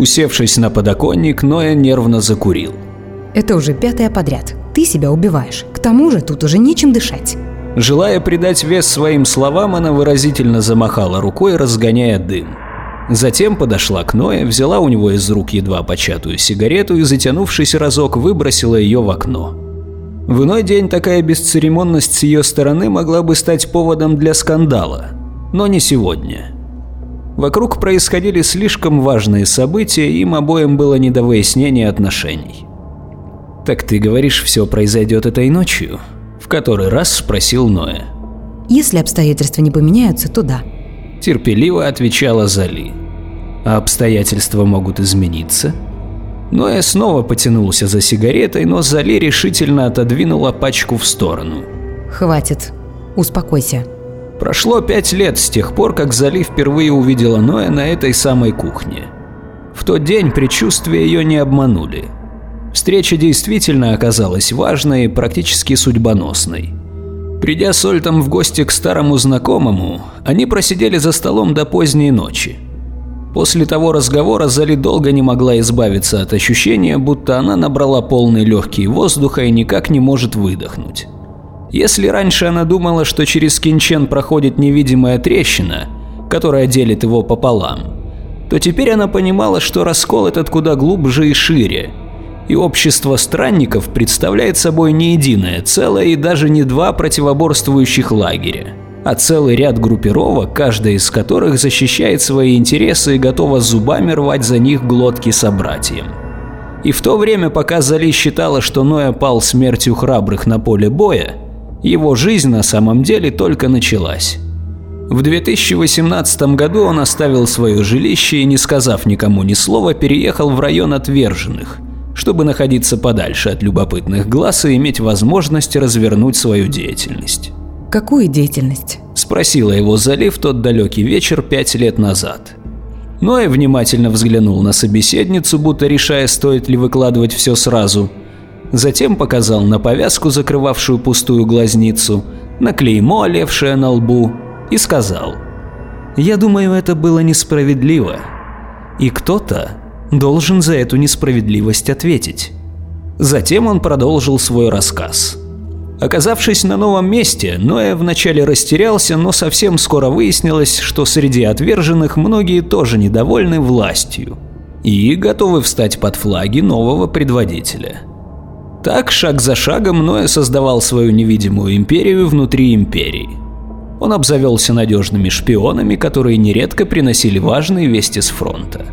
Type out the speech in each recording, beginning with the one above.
Усевшись на подоконник, Ноя нервно закурил. Это уже пятое подряд. Ты себя убиваешь. К тому же тут уже нечем дышать. Желая придать вес своим словам, она выразительно замахала рукой, разгоняя дым. Затем подошла к Ное, взяла у него из рук едва початую сигарету и, затянувшись разок, выбросила ее в окно. В иной день такая бесцеремонность с ее стороны могла бы стать поводом для скандала, но не сегодня. Вокруг происходили слишком важные события, им обоим было не до выяснения отношений. «Так ты говоришь, все произойдет этой ночью?» – в который раз спросил Ноя. Если обстоятельства не поменяются, то да. Терпеливо отвечала Зали. А обстоятельства могут измениться? Ноя снова потянулся за сигаретой, но Зали решительно отодвинула пачку в сторону. Хватит. Успокойся. Прошло пять лет с тех пор, как Зали впервые увидела Ноя на этой самой кухне. В тот день предчувствия ее не обманули. Встреча действительно оказалась важной и практически судьбоносной. Придя с Ольтом в гости к старому знакомому, они просидели за столом до поздней ночи. После того разговора Зали долго не могла избавиться от ощущения, будто она набрала полный легкий воздуха и никак не может выдохнуть. Если раньше она думала, что через Кинчен проходит невидимая трещина, которая делит его пополам, то теперь она понимала, что раскол этот куда глубже и шире, и общество странников представляет собой не единое целое и даже не два противоборствующих лагеря а целый ряд группировок, каждая из которых защищает свои интересы и готова зубами рвать за них глотки собратьям. И в то время, пока Зали считала, что Ноя пал смертью храбрых на поле боя, его жизнь на самом деле только началась. В 2018 году он оставил свое жилище и, не сказав никому ни слова, переехал в район отверженных, чтобы находиться подальше от любопытных глаз и иметь возможность развернуть свою деятельность. Какую деятельность? Спросила его Зали в тот далекий вечер пять лет назад. Ной внимательно взглянул на собеседницу, будто решая, стоит ли выкладывать все сразу. Затем показал на повязку, закрывавшую пустую глазницу, на клеймо, олевшее на лбу, и сказал. «Я думаю, это было несправедливо. И кто-то должен за эту несправедливость ответить». Затем он продолжил свой рассказ. Оказавшись на новом месте, Ноя вначале растерялся, но совсем скоро выяснилось, что среди отверженных многие тоже недовольны властью и готовы встать под флаги нового предводителя. Так, шаг за шагом, Ноя создавал свою невидимую империю внутри империи. Он обзавелся надежными шпионами, которые нередко приносили важные вести с фронта.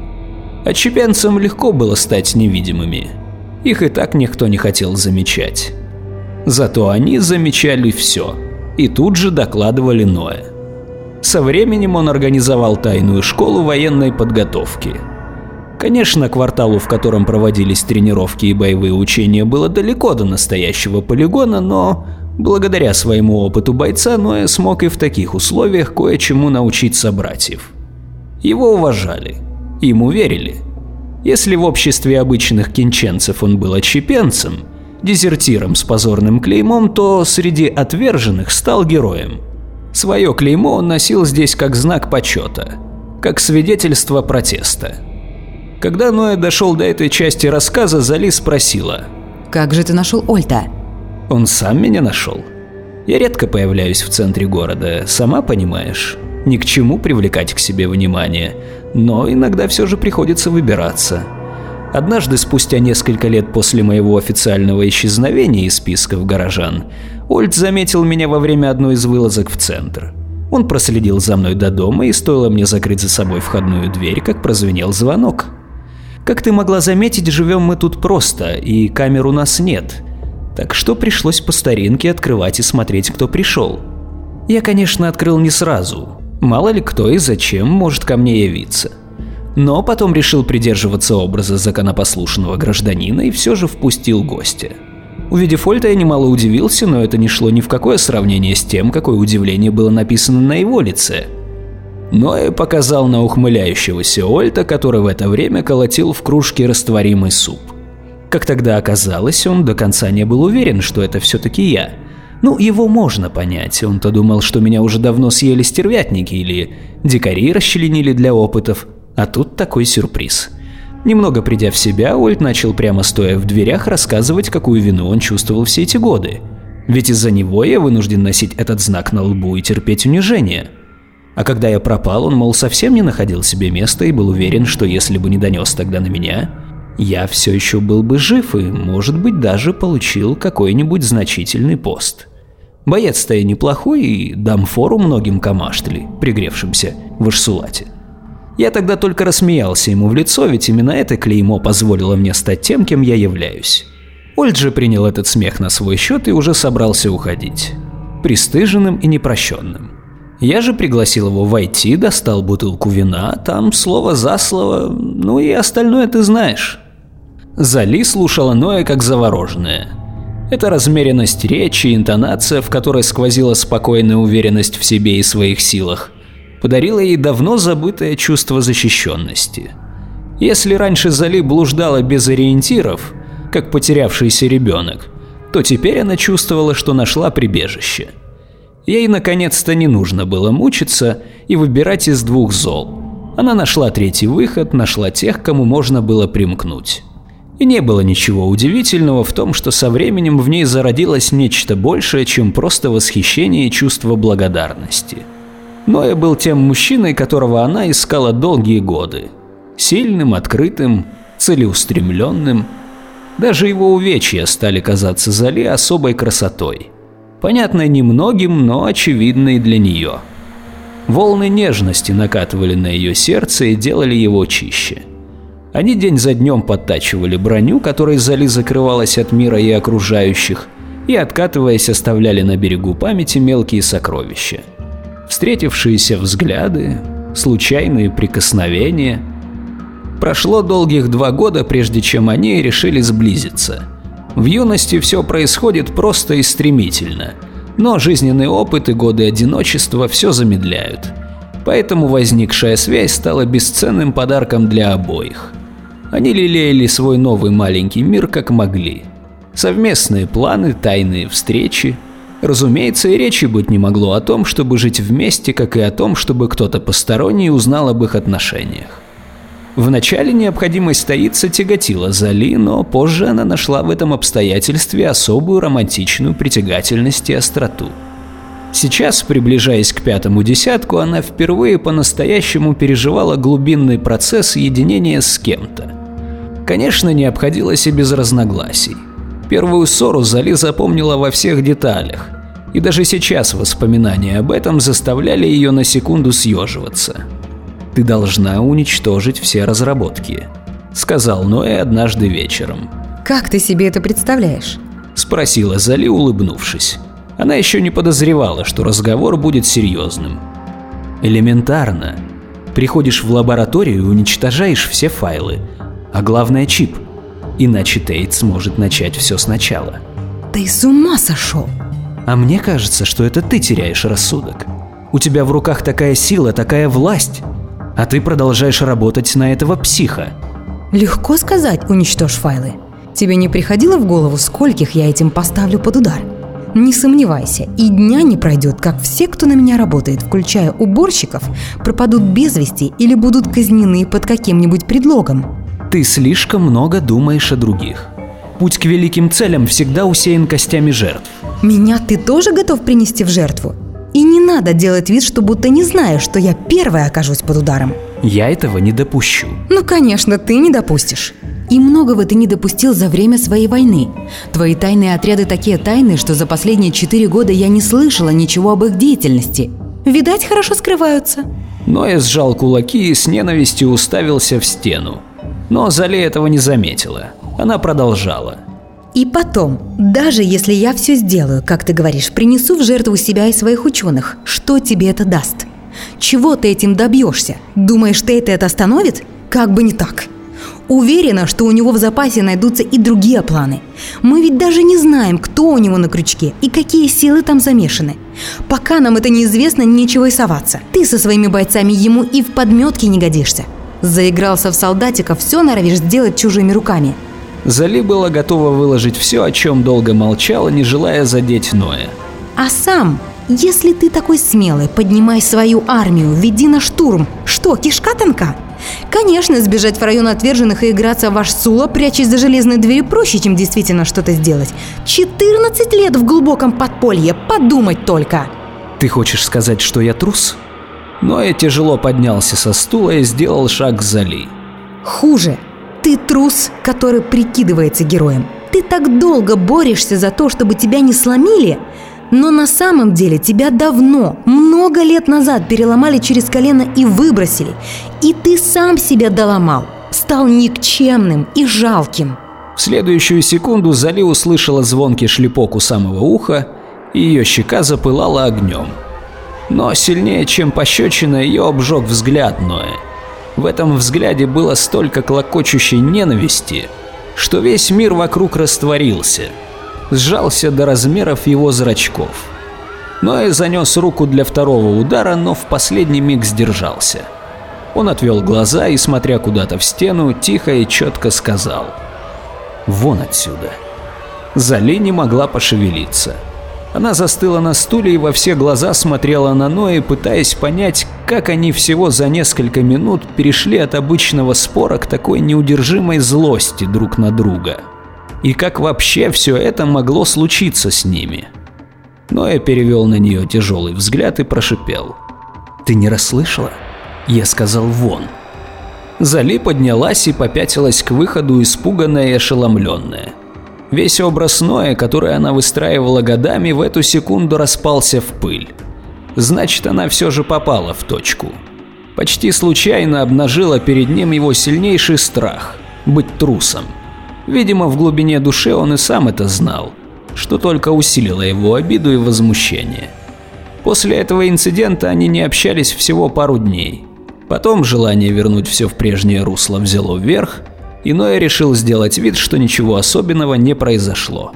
Отщепенцам легко было стать невидимыми. Их и так никто не хотел замечать. Зато они замечали все и тут же докладывали Ноэ. Со временем он организовал тайную школу военной подготовки. Конечно, кварталу, в котором проводились тренировки и боевые учения, было далеко до настоящего полигона, но благодаря своему опыту бойца Ноэ смог и в таких условиях кое-чему научить собратьев. Его уважали, ему верили. Если в обществе обычных кинченцев он был отщепенцем – дезертиром с позорным клеймом, то среди отверженных стал героем. Свое клеймо он носил здесь как знак почета, как свидетельство протеста. Когда Ноя дошел до этой части рассказа, Зали спросила. «Как же ты нашел Ольта?» «Он сам меня нашел. Я редко появляюсь в центре города, сама понимаешь. Ни к чему привлекать к себе внимание, но иногда все же приходится выбираться. Однажды, спустя несколько лет после моего официального исчезновения из списков горожан, Ольд заметил меня во время одной из вылазок в центр. Он проследил за мной до дома, и стоило мне закрыть за собой входную дверь, как прозвенел звонок. Как ты могла заметить, живем мы тут просто, и камер у нас нет. Так что пришлось по старинке открывать и смотреть, кто пришел. Я, конечно, открыл не сразу. Мало ли кто и зачем может ко мне явиться но потом решил придерживаться образа законопослушного гражданина и все же впустил гостя. Увидев Ольта, я немало удивился, но это не шло ни в какое сравнение с тем, какое удивление было написано на его лице. Ноэ показал на ухмыляющегося Ольта, который в это время колотил в кружке растворимый суп. Как тогда оказалось, он до конца не был уверен, что это все-таки я. Ну, его можно понять, он-то думал, что меня уже давно съели стервятники или дикари расчленили для опытов, а тут такой сюрприз. Немного придя в себя, Ольд начал прямо стоя в дверях рассказывать, какую вину он чувствовал все эти годы. Ведь из-за него я вынужден носить этот знак на лбу и терпеть унижение. А когда я пропал, он, мол, совсем не находил себе места и был уверен, что если бы не донес тогда на меня, я все еще был бы жив и, может быть, даже получил какой-нибудь значительный пост. Боец-то и неплохой, и дам фору многим камаштли, пригревшимся в Ашсулате. Я тогда только рассмеялся ему в лицо, ведь именно это клеймо позволило мне стать тем, кем я являюсь. Ольд же принял этот смех на свой счет и уже собрался уходить. Пристыженным и непрощенным. Я же пригласил его войти, достал бутылку вина, там слово за слово, ну и остальное ты знаешь. Зали слушала Ноя как завороженная. Это размеренность речи, интонация, в которой сквозила спокойная уверенность в себе и своих силах, подарила ей давно забытое чувство защищенности. Если раньше Зали блуждала без ориентиров, как потерявшийся ребенок, то теперь она чувствовала, что нашла прибежище. Ей наконец-то не нужно было мучиться и выбирать из двух зол. Она нашла третий выход, нашла тех, кому можно было примкнуть. И не было ничего удивительного в том, что со временем в ней зародилось нечто большее, чем просто восхищение и чувство благодарности. Ноя был тем мужчиной, которого она искала долгие годы. Сильным, открытым, целеустремленным. Даже его увечья стали казаться Зали особой красотой. Понятной немногим, но очевидной для нее. Волны нежности накатывали на ее сердце и делали его чище. Они день за днем подтачивали броню, которой Зали закрывалась от мира и окружающих, и, откатываясь, оставляли на берегу памяти мелкие сокровища. Встретившиеся взгляды, случайные прикосновения. Прошло долгих два года, прежде чем они решили сблизиться. В юности все происходит просто и стремительно, но жизненный опыт и годы одиночества все замедляют. Поэтому возникшая связь стала бесценным подарком для обоих. Они лелеяли свой новый маленький мир как могли. Совместные планы, тайные встречи. Разумеется, и речи быть не могло о том, чтобы жить вместе, как и о том, чтобы кто-то посторонний узнал об их отношениях. Вначале необходимость стоиться тяготила Зали, но позже она нашла в этом обстоятельстве особую романтичную притягательность и остроту. Сейчас, приближаясь к пятому десятку, она впервые по-настоящему переживала глубинный процесс единения с кем-то. Конечно, не обходилось и без разногласий. Первую ссору Зали запомнила во всех деталях, и даже сейчас воспоминания об этом заставляли ее на секунду съеживаться. «Ты должна уничтожить все разработки», — сказал Ноэ однажды вечером. Как ты себе это представляешь? — спросила Зали, улыбнувшись. Она еще не подозревала, что разговор будет серьезным. Элементарно. Приходишь в лабораторию и уничтожаешь все файлы, а главное чип. Иначе Тейт сможет начать все сначала. Ты с ума сошел? А мне кажется, что это ты теряешь рассудок. У тебя в руках такая сила, такая власть, а ты продолжаешь работать на этого психа. Легко сказать, уничтожь файлы. Тебе не приходило в голову, скольких я этим поставлю под удар? Не сомневайся, и дня не пройдет, как все, кто на меня работает, включая уборщиков, пропадут без вести или будут казнены под каким-нибудь предлогом. Ты слишком много думаешь о других. Путь к великим целям всегда усеян костями жертв. Меня ты тоже готов принести в жертву? И не надо делать вид, что будто не знаешь, что я первая окажусь под ударом. Я этого не допущу. Ну, конечно, ты не допустишь. И многого ты не допустил за время своей войны. Твои тайные отряды такие тайные, что за последние четыре года я не слышала ничего об их деятельности. Видать, хорошо скрываются. Ноя сжал кулаки и с ненавистью уставился в стену. Но Зали этого не заметила. Она продолжала. И потом, даже если я все сделаю, как ты говоришь, принесу в жертву себя и своих ученых, что тебе это даст? Чего ты этим добьешься? Думаешь, ты это остановит? Как бы не так. Уверена, что у него в запасе найдутся и другие планы. Мы ведь даже не знаем, кто у него на крючке и какие силы там замешаны. Пока нам это неизвестно, нечего и соваться. Ты со своими бойцами ему и в подметке не годишься. Заигрался в солдатиков, все норовишь сделать чужими руками. Зали была готова выложить все, о чем долго молчала, не желая задеть Ноя. А сам, если ты такой смелый, поднимай свою армию, веди на штурм. Что, кишка тонка? Конечно, сбежать в район отверженных и играться в ваш Сула, прячась за железной дверью, проще, чем действительно что-то сделать. 14 лет в глубоком подполье, подумать только! Ты хочешь сказать, что я трус? Но я тяжело поднялся со стула и сделал шаг к Зали. Хуже. Ты трус, который прикидывается героем. Ты так долго борешься за то, чтобы тебя не сломили, но на самом деле тебя давно, много лет назад переломали через колено и выбросили. И ты сам себя доломал, стал никчемным и жалким. В следующую секунду Зали услышала звонкий шлепок у самого уха, и ее щека запылала огнем. Но сильнее, чем пощечина, ее обжег взгляд Ноя. В этом взгляде было столько клокочущей ненависти, что весь мир вокруг растворился – сжался до размеров его зрачков. Ноэ занес руку для второго удара, но в последний миг сдержался. Он отвел глаза и, смотря куда-то в стену, тихо и четко сказал «Вон отсюда». Зали не могла пошевелиться. Она застыла на стуле и во все глаза смотрела на Ноэ, пытаясь понять, как они всего за несколько минут перешли от обычного спора к такой неудержимой злости друг на друга и как вообще все это могло случиться с ними. Но я перевел на нее тяжелый взгляд и прошипел. «Ты не расслышала? Я сказал вон». Зали поднялась и попятилась к выходу, испуганная и ошеломленная. Весь образ Ноя, который она выстраивала годами, в эту секунду распался в пыль. Значит, она все же попала в точку. Почти случайно обнажила перед ним его сильнейший страх – быть трусом. Видимо, в глубине души он и сам это знал, что только усилило его обиду и возмущение. После этого инцидента они не общались всего пару дней. Потом желание вернуть все в прежнее русло взяло вверх, и Ноя решил сделать вид, что ничего особенного не произошло.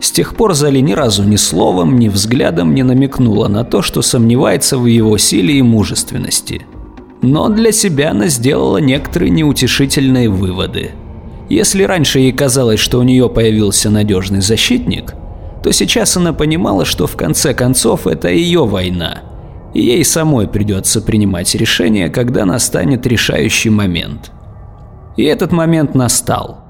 С тех пор Зали ни разу ни словом, ни взглядом не намекнула на то, что сомневается в его силе и мужественности. Но для себя она сделала некоторые неутешительные выводы – если раньше ей казалось, что у нее появился надежный защитник, то сейчас она понимала, что в конце концов это ее война, и ей самой придется принимать решение, когда настанет решающий момент. И этот момент настал.